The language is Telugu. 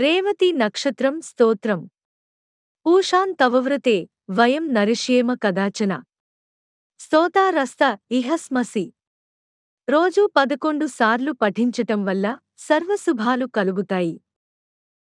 రేవతి నక్షత్రం స్తోత్రం. పూషాన్ తవవ్రతే వయం నరిష్యేమ కదాచన. స్తోతారస్త ఇహస్మసి. రోజూ పదకొండు సార్లు పఠించటం వల్ల సర్వశుభాలు కలుగుతాయి.